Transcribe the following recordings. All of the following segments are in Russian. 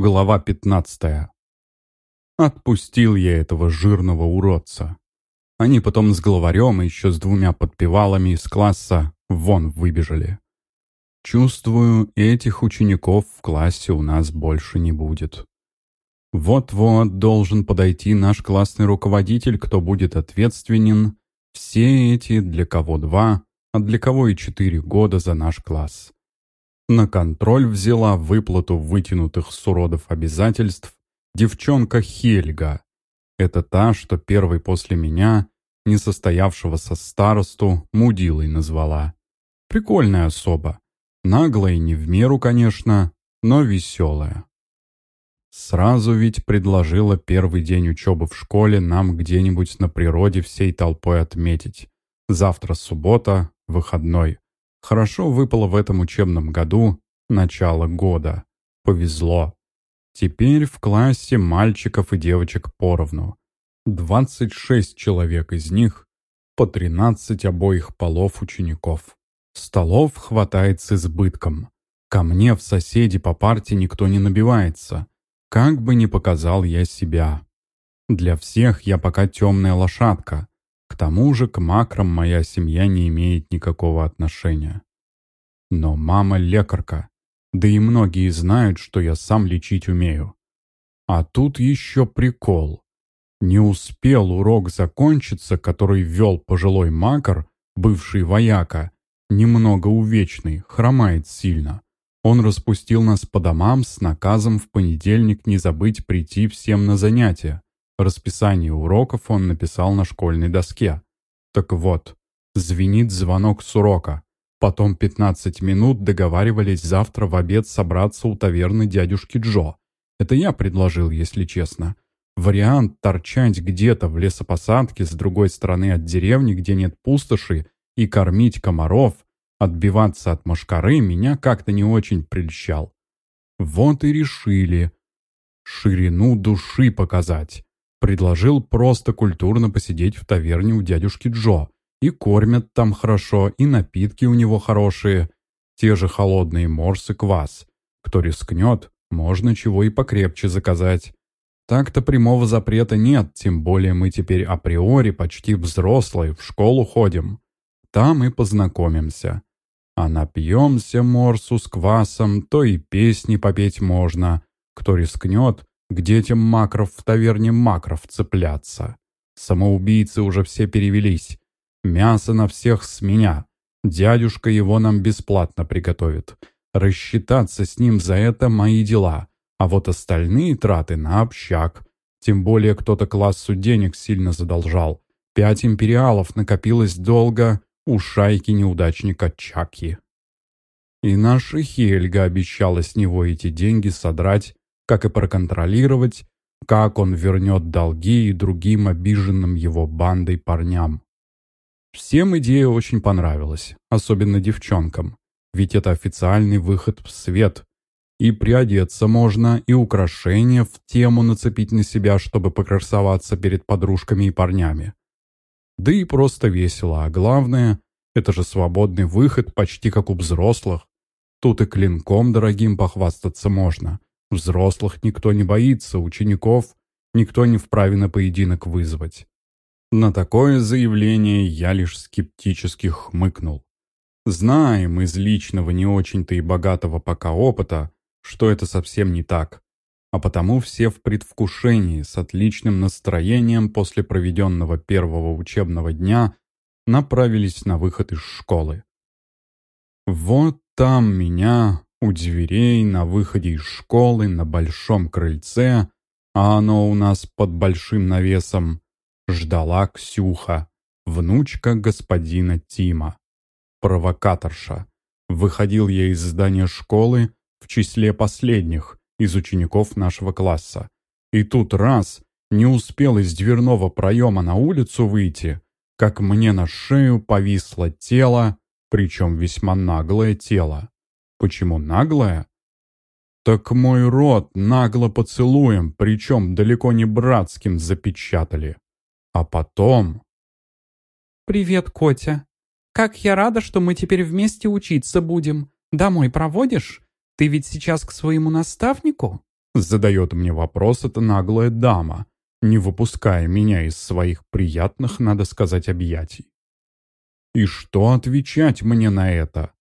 Глава 15. Отпустил я этого жирного уродца. Они потом с главарем и еще с двумя подпевалами из класса вон выбежали. Чувствую, этих учеников в классе у нас больше не будет. Вот-вот должен подойти наш классный руководитель, кто будет ответственен все эти для кого два, а для кого и четыре года за наш класс. На контроль взяла выплату вытянутых с уродов обязательств девчонка Хельга. Это та, что первой после меня, несостоявшегося старосту, мудилой назвала. Прикольная особа. Наглая не в меру, конечно, но веселая. Сразу ведь предложила первый день учебы в школе нам где-нибудь на природе всей толпой отметить. Завтра суббота, выходной. Хорошо выпало в этом учебном году начало года. Повезло. Теперь в классе мальчиков и девочек поровну. 26 человек из них, по 13 обоих полов учеников. Столов хватает с избытком. Ко мне в соседи по парте никто не набивается. Как бы ни показал я себя. Для всех я пока темная лошадка. Тому же к макрам моя семья не имеет никакого отношения. Но мама лекарка, да и многие знают, что я сам лечить умею. А тут еще прикол. Не успел урок закончиться, который вел пожилой макар, бывший вояка, немного увечный, хромает сильно. Он распустил нас по домам с наказом в понедельник не забыть прийти всем на занятия. Расписание уроков он написал на школьной доске. Так вот, звенит звонок с урока. Потом 15 минут договаривались завтра в обед собраться у таверны дядюшки Джо. Это я предложил, если честно. Вариант торчать где-то в лесопосадке с другой стороны от деревни, где нет пустоши, и кормить комаров, отбиваться от мошкары, меня как-то не очень прельщал. Вот и решили. Ширину души показать. Предложил просто культурно посидеть в таверне у дядюшки Джо. И кормят там хорошо, и напитки у него хорошие. Те же холодные морсы квас. Кто рискнет, можно чего и покрепче заказать. Так-то прямого запрета нет, тем более мы теперь априори почти взрослые, в школу ходим. Там и познакомимся. А напьемся морсу с квасом, то и песни попеть можно. Кто рискнет, к детям макров в таверне макров цепляться. Самоубийцы уже все перевелись. Мясо на всех с меня. Дядюшка его нам бесплатно приготовит. Рассчитаться с ним за это мои дела. А вот остальные траты на общак. Тем более кто-то классу денег сильно задолжал. Пять империалов накопилось долго у шайки неудачника Чаки. И наша Хельга обещала с него эти деньги содрать как и проконтролировать, как он вернет долги и другим обиженным его бандой парням. Всем идея очень понравилась, особенно девчонкам, ведь это официальный выход в свет. И приодеться можно, и украшения в тему нацепить на себя, чтобы покрасоваться перед подружками и парнями. Да и просто весело, а главное, это же свободный выход почти как у взрослых. Тут и клинком дорогим похвастаться можно, Взрослых никто не боится, учеников никто не вправе на поединок вызвать. На такое заявление я лишь скептически хмыкнул. Знаем из личного не очень-то и богатого пока опыта, что это совсем не так. А потому все в предвкушении, с отличным настроением после проведенного первого учебного дня направились на выход из школы. Вот там меня, у дверей, на выходе из школы, на большом крыльце, а оно у нас под большим навесом, ждала Ксюха, внучка господина Тима. Провокаторша. Выходил я из здания школы в числе последних из учеников нашего класса. И тут раз, не успел из дверного проема на улицу выйти, как мне на шею повисло тело, причем весьма наглое тело. Почему наглая? Так мой рот нагло поцелуем, причем далеко не братским запечатали. А потом... «Привет, Котя. Как я рада, что мы теперь вместе учиться будем. Домой проводишь? Ты ведь сейчас к своему наставнику?» Задает мне вопрос эта наглая дама, не выпуская меня из своих приятных, надо сказать, объятий. И что отвечать мне на это?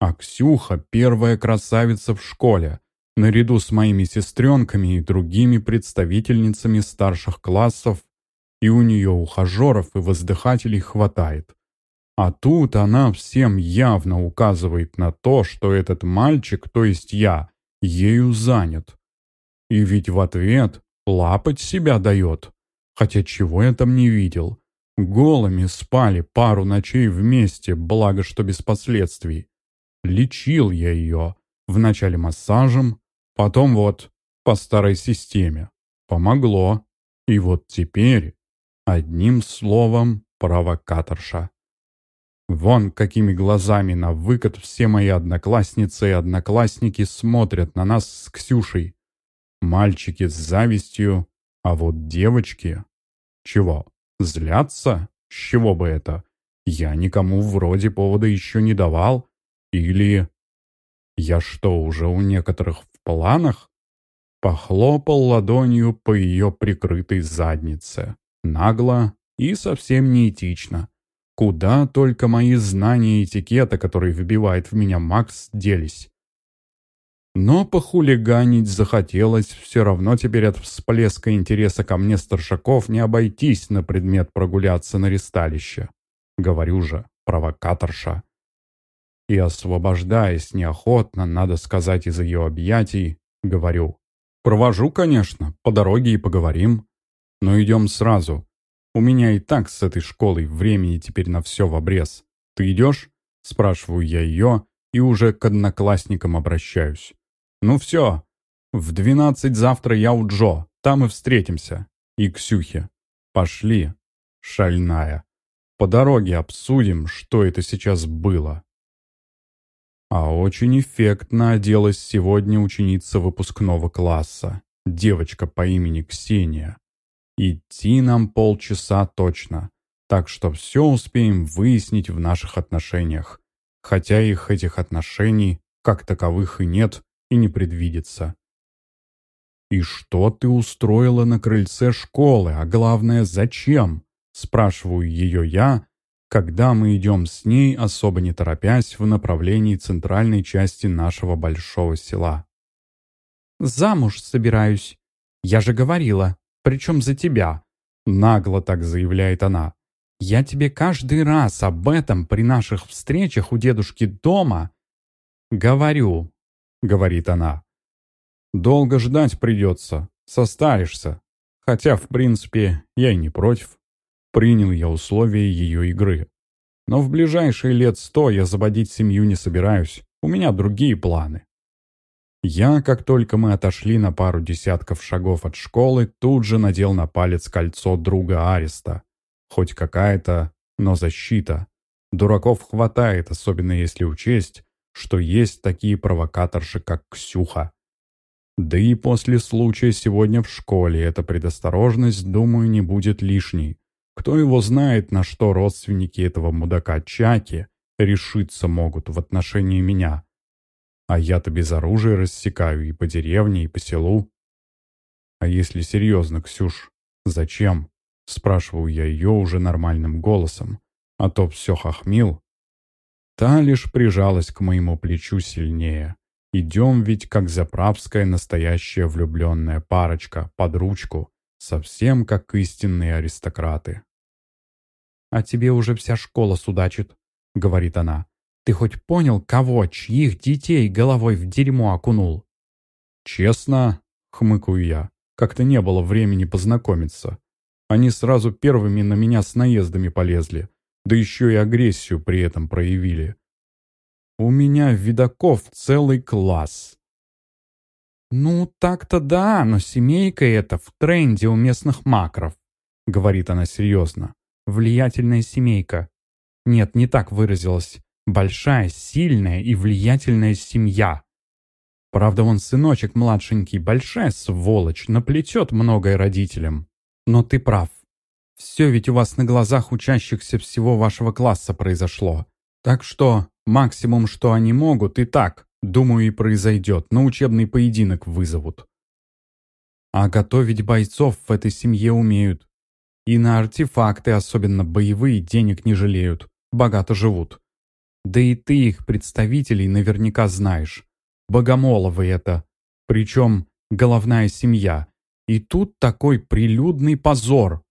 А Ксюха — первая красавица в школе, наряду с моими сестренками и другими представительницами старших классов, и у нее ухажеров и воздыхателей хватает. А тут она всем явно указывает на то, что этот мальчик, то есть я, ею занят. И ведь в ответ лапать себя дает. Хотя чего я там не видел. Голыми спали пару ночей вместе, благо что без последствий. Лечил я ее. Вначале массажем, потом вот по старой системе. Помогло. И вот теперь, одним словом, провокаторша. Вон какими глазами на выкат все мои одноклассницы и одноклассники смотрят на нас с Ксюшей. Мальчики с завистью, а вот девочки... Чего, злятся? С чего бы это? Я никому вроде повода еще не давал. Или... Я что, уже у некоторых в планах? Похлопал ладонью по ее прикрытой заднице. Нагло и совсем неэтично. Куда только мои знания этикета, которые вбивает в меня Макс, делись. Но похулиганить захотелось, все равно теперь от всплеска интереса ко мне старшаков не обойтись на предмет прогуляться на ристалище. Говорю же, провокаторша. И освобождаясь неохотно, надо сказать, из ее объятий, говорю. Провожу, конечно, по дороге и поговорим. Но идем сразу. У меня и так с этой школой времени теперь на все в обрез. Ты идешь? Спрашиваю я ее и уже к одноклассникам обращаюсь. «Ну все, в двенадцать завтра я у Джо, там и встретимся. И Ксюхе. Пошли, шальная. По дороге обсудим, что это сейчас было». А очень эффектно оделась сегодня ученица выпускного класса, девочка по имени Ксения. Идти нам полчаса точно, так что все успеем выяснить в наших отношениях. Хотя их этих отношений, как таковых и нет, и не предвидится. «И что ты устроила на крыльце школы, а главное, зачем?» Спрашиваю ее я, когда мы идем с ней, особо не торопясь, в направлении центральной части нашего большого села. «Замуж собираюсь. Я же говорила. Причем за тебя?» Нагло так заявляет она. «Я тебе каждый раз об этом при наших встречах у дедушки дома говорю. — говорит она. «Долго ждать придется, состаришься. Хотя, в принципе, я и не против. Принял я условия ее игры. Но в ближайшие лет сто я заводить семью не собираюсь. У меня другие планы». Я, как только мы отошли на пару десятков шагов от школы, тут же надел на палец кольцо друга Ареста. Хоть какая-то, но защита. Дураков хватает, особенно если учесть, что есть такие провокаторши, как Ксюха. Да и после случая сегодня в школе эта предосторожность, думаю, не будет лишней. Кто его знает, на что родственники этого мудака Чаки решиться могут в отношении меня. А я-то без оружия рассекаю и по деревне, и по селу. А если серьезно, Ксюш, зачем? Спрашиваю я ее уже нормальным голосом. А то все хохмил, Та лишь прижалась к моему плечу сильнее. Идем ведь как заправская настоящая влюбленная парочка, под ручку, совсем как истинные аристократы. «А тебе уже вся школа судачит», — говорит она. «Ты хоть понял, кого, чьих детей головой в дерьмо окунул?» «Честно», — хмыкаю я, — «как-то не было времени познакомиться. Они сразу первыми на меня с наездами полезли да еще и агрессию при этом проявили. У меня видаков целый класс. «Ну, так-то да, но семейка эта в тренде у местных макров», — говорит она серьезно. «Влиятельная семейка». Нет, не так выразилась. Большая, сильная и влиятельная семья. Правда, он сыночек младшенький, большая сволочь, наплетет многое родителям. Но ты прав. Все ведь у вас на глазах учащихся всего вашего класса произошло. Так что максимум, что они могут, и так, думаю, и произойдет. На учебный поединок вызовут. А готовить бойцов в этой семье умеют. И на артефакты, особенно боевые, денег не жалеют. Богато живут. Да и ты их представителей наверняка знаешь. Богомоловы это. Причем головная семья. И тут такой прилюдный позор.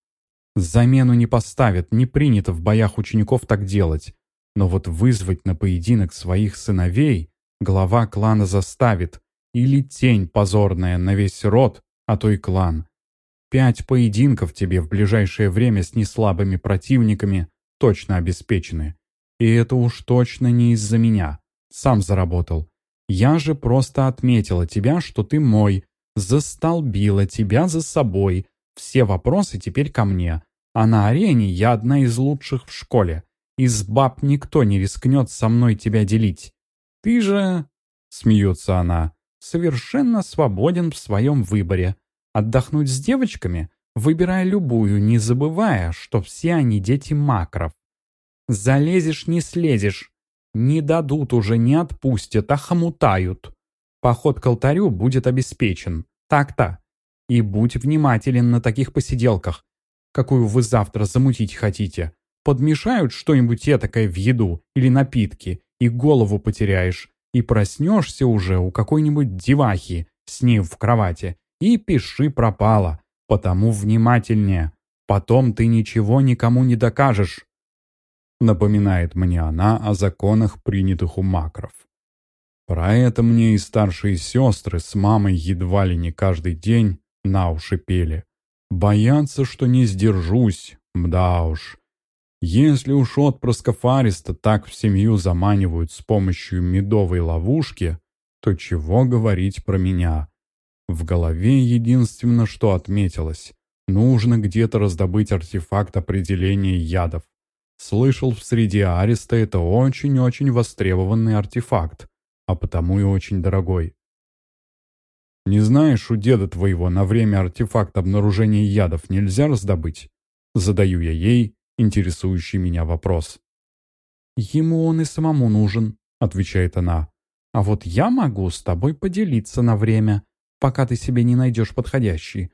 Замену не поставят, не принято в боях учеников так делать. Но вот вызвать на поединок своих сыновей глава клана заставит. Или тень позорная на весь род, а то и клан. Пять поединков тебе в ближайшее время с неслабыми противниками точно обеспечены. И это уж точно не из-за меня. Сам заработал. Я же просто отметила тебя, что ты мой. Застолбила тебя за собой. Все вопросы теперь ко мне. А на арене я одна из лучших в школе. Из баб никто не рискнет со мной тебя делить. Ты же, смеется она, совершенно свободен в своем выборе. Отдохнуть с девочками? Выбирай любую, не забывая, что все они дети макров. Залезешь, не слезешь. Не дадут уже, не отпустят, а хомутают. Поход к алтарю будет обеспечен. Так-то. И будь внимателен на таких посиделках, какую вы завтра замутить хотите. Подмешают что-нибудь этакое в еду или напитки, и голову потеряешь, и проснешься уже у какой-нибудь девахи с ней в кровати, и пиши пропало, потому внимательнее. Потом ты ничего никому не докажешь. Напоминает мне она о законах, принятых у макров. Про это мне и старшие сестры с мамой едва ли не каждый день на уши пели. Боятся, что не сдержусь, мда уж. Если уж отпрысков Ариста так в семью заманивают с помощью медовой ловушки, то чего говорить про меня? В голове единственно, что отметилось. Нужно где-то раздобыть артефакт определения ядов. Слышал, в среде Ариста это очень-очень востребованный артефакт, а потому и очень дорогой. Не знаешь, у деда твоего на время артефакт обнаружения ядов нельзя раздобыть? Задаю я ей, интересующий меня вопрос. «Ему он и самому нужен», — отвечает она. «А вот я могу с тобой поделиться на время, пока ты себе не найдешь подходящий.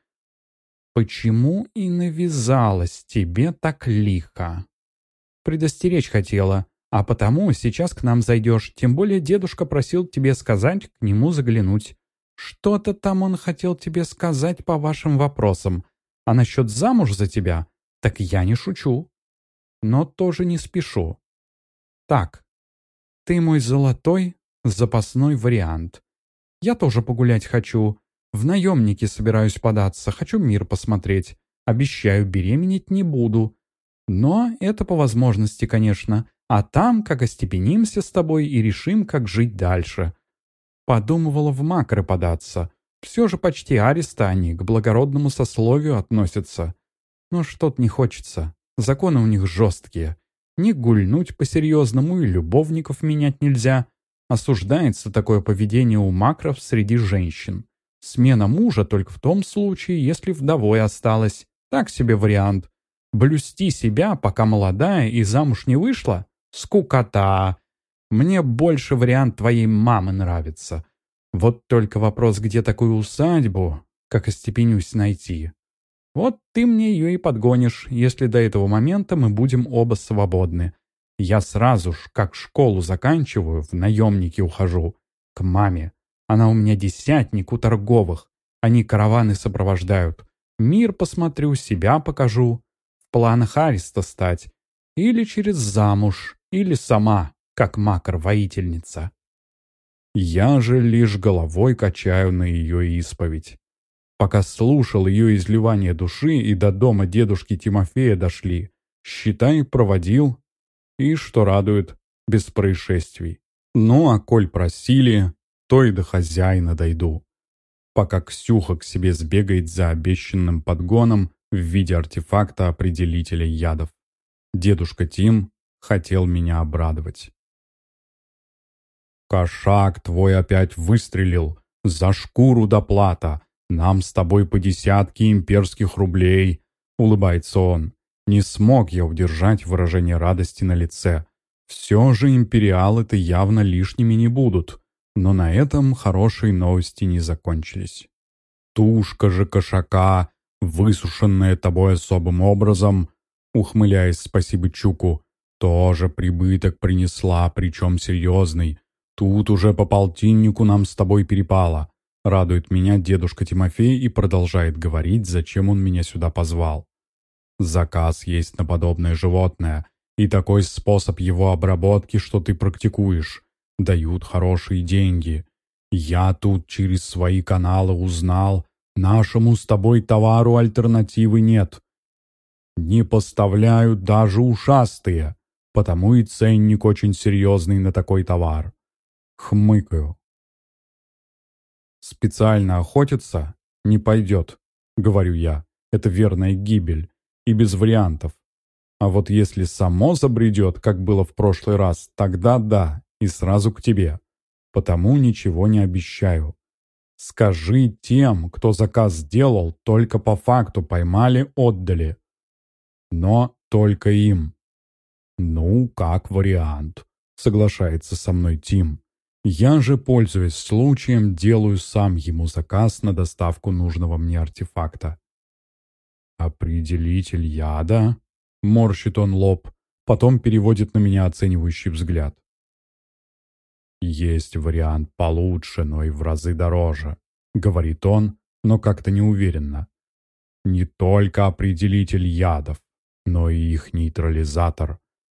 Почему и навязалась тебе так лихо?» «Предостеречь хотела, а потому сейчас к нам зайдешь, тем более дедушка просил тебе сказать, к нему заглянуть. Что-то там он хотел тебе сказать по вашим вопросам, а насчет замуж за тебя, так я не шучу но тоже не спешу. Так, ты мой золотой запасной вариант. Я тоже погулять хочу. В наемники собираюсь податься, хочу мир посмотреть. Обещаю, беременеть не буду. Но это по возможности, конечно. А там, как остепенимся с тобой и решим, как жить дальше. Подумывала в макры податься. Все же почти ареста они к благородному сословию относятся. Но что-то не хочется. Законы у них жесткие. Не гульнуть по-серьезному и любовников менять нельзя. Осуждается такое поведение у макров среди женщин. Смена мужа только в том случае, если вдовой осталась. Так себе вариант. Блюсти себя, пока молодая и замуж не вышла? Скукота. Мне больше вариант твоей мамы нравится. Вот только вопрос, где такую усадьбу, как остепенюсь, найти. Вот ты мне ее и подгонишь, если до этого момента мы будем оба свободны. Я сразу ж, как школу заканчиваю, в наемники ухожу. К маме. Она у меня десятник у торговых. Они караваны сопровождают. Мир посмотрю, себя покажу. В планах Ариста стать. Или через замуж, или сама, как макар-воительница. Я же лишь головой качаю на ее исповедь. Пока слушал ее изливание души и до дома дедушки Тимофея дошли, считай, проводил. И, что радует, без происшествий. Ну, а коль просили, то и до хозяина дойду. Пока Ксюха к себе сбегает за обещанным подгоном в виде артефакта определителя ядов. Дедушка Тим хотел меня обрадовать. «Кошак твой опять выстрелил! За шкуру доплата! «Нам с тобой по десятке имперских рублей», — улыбается он. Не смог я удержать выражение радости на лице. Все же империалы-то явно лишними не будут. Но на этом хорошие новости не закончились. тушка же кошака, высушенная тобой особым образом, ухмыляясь спасибо Чуку, тоже прибыток принесла, причем серьезный. Тут уже по полтиннику нам с тобой перепало. Радует меня дедушка Тимофей и продолжает говорить, зачем он меня сюда позвал. Заказ есть на подобное животное, и такой способ его обработки, что ты практикуешь, дают хорошие деньги. Я тут через свои каналы узнал, нашему с тобой товару альтернативы нет. Не поставляют даже ушастые, потому и ценник очень серьезный на такой товар. Хмыкаю. Специально охотиться не пойдет, говорю я. Это верная гибель и без вариантов. А вот если само забредет, как было в прошлый раз, тогда да, и сразу к тебе. Потому ничего не обещаю. Скажи тем, кто заказ сделал, только по факту поймали, отдали. Но только им. Ну, как вариант, соглашается со мной Тим. Я же, пользуясь случаем, делаю сам ему заказ на доставку нужного мне артефакта. «Определитель яда?» — морщит он лоб, потом переводит на меня оценивающий взгляд. «Есть вариант получше, но и в разы дороже», — говорит он, но как-то неуверенно. «Не только определитель ядов, но и их нейтрализатор,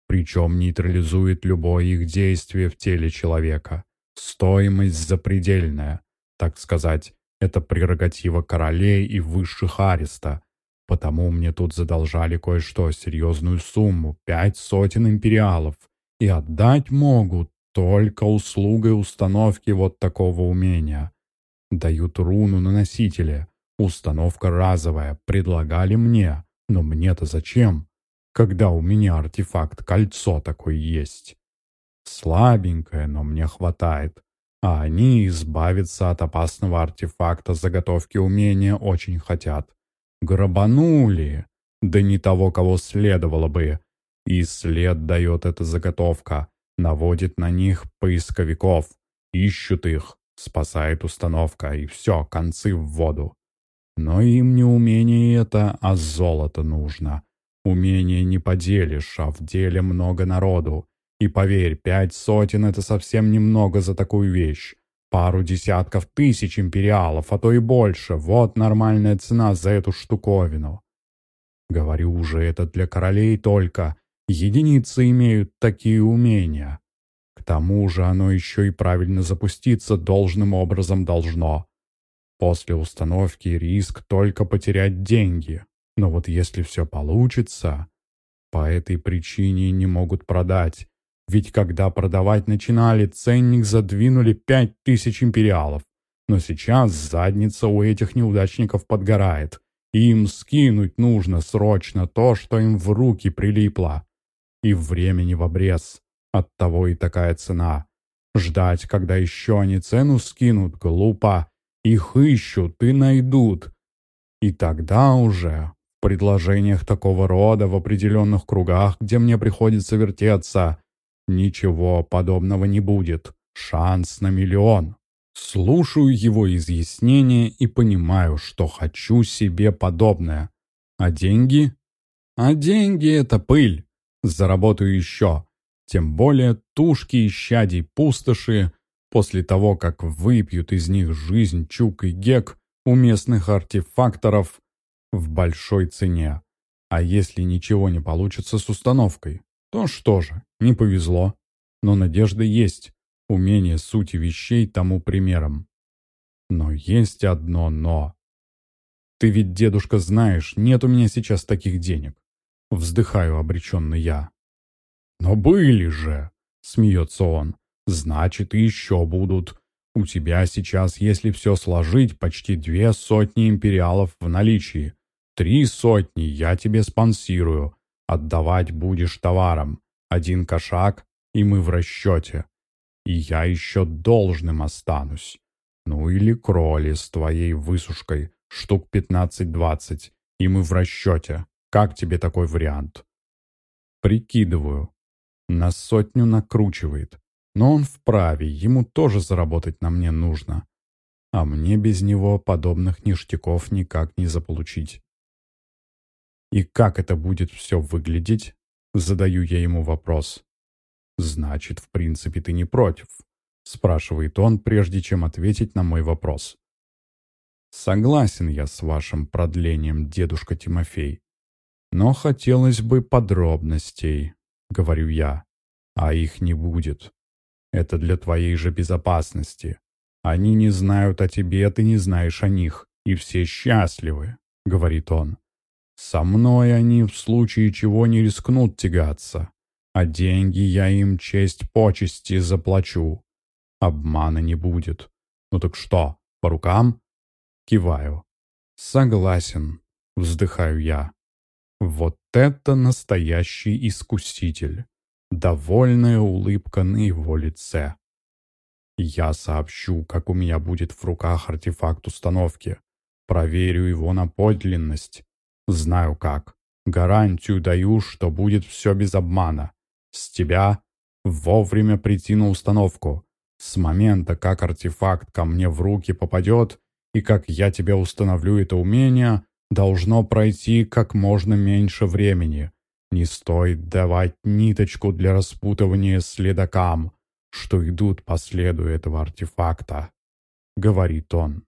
причем нейтрализует любое их действие в теле человека. Стоимость запредельная, так сказать, это прерогатива королей и высших ареста, Потому мне тут задолжали кое-что, серьезную сумму, пять сотен империалов. И отдать могут только услугой установки вот такого умения. Дают руну на носителе. Установка разовая, предлагали мне. Но мне-то зачем, когда у меня артефакт кольцо такое есть? Слабенькое, но мне хватает. А они избавиться от опасного артефакта заготовки умения очень хотят. Грабанули. Да не того, кого следовало бы. И след дает эта заготовка. Наводит на них поисковиков. Ищут их. Спасает установка. И все, концы в воду. Но им не умение это, а золото нужно. Умение не поделишь, а в деле много народу. И поверь, пять сотен — это совсем немного за такую вещь. Пару десятков тысяч империалов, а то и больше. Вот нормальная цена за эту штуковину. Говорю уже, это для королей только. Единицы имеют такие умения. К тому же оно еще и правильно запуститься должным образом должно. После установки риск только потерять деньги. Но вот если все получится, по этой причине не могут продать. Ведь когда продавать начинали, ценник задвинули пять тысяч империалов. Но сейчас задница у этих неудачников подгорает. Им скинуть нужно срочно то, что им в руки прилипло. И времени в обрез. Оттого и такая цена. Ждать, когда еще они цену скинут, глупо. Их ищут и найдут. И тогда уже в предложениях такого рода в определенных кругах, где мне приходится вертеться, Ничего подобного не будет. Шанс на миллион. Слушаю его изъяснения и понимаю, что хочу себе подобное. А деньги? А деньги — это пыль. Заработаю еще. Тем более тушки и щадей пустоши, после того, как выпьют из них жизнь Чук и Гек у местных артефакторов в большой цене. А если ничего не получится с установкой? То что же, не повезло. Но надежда есть. Умение сути вещей тому примером. Но есть одно «но». Ты ведь, дедушка, знаешь, нет у меня сейчас таких денег. Вздыхаю обреченно я. Но были же, смеется он. Значит, и еще будут. У тебя сейчас, если все сложить, почти две сотни империалов в наличии. Три сотни я тебе спонсирую. Отдавать будешь товаром. Один кошак, и мы в расчете. И я еще должным останусь. Ну или кроли с твоей высушкой, штук пятнадцать-двадцать, и мы в расчете. Как тебе такой вариант? Прикидываю. На сотню накручивает. Но он вправе, ему тоже заработать на мне нужно. а мне без него подобных ништяков никак не заполучить. «И как это будет все выглядеть?» Задаю я ему вопрос. «Значит, в принципе, ты не против?» Спрашивает он, прежде чем ответить на мой вопрос. «Согласен я с вашим продлением, дедушка Тимофей. Но хотелось бы подробностей», — говорю я. «А их не будет. Это для твоей же безопасности. Они не знают о тебе, ты не знаешь о них, и все счастливы», — говорит он. «Со мной они в случае чего не рискнут тягаться, а деньги я им честь почести заплачу. Обмана не будет. Ну так что, по рукам?» Киваю. «Согласен», — вздыхаю я. «Вот это настоящий искуситель!» Довольная улыбка на его лице. Я сообщу, как у меня будет в руках артефакт установки. Проверю его на подлинность. Знаю как. Гарантию даю, что будет все без обмана. С тебя вовремя прийти на установку. С момента, как артефакт ко мне в руки попадет, и как я тебе установлю это умение, должно пройти как можно меньше времени. Не стоит давать ниточку для распутывания следакам что идут по следу этого артефакта», — говорит он.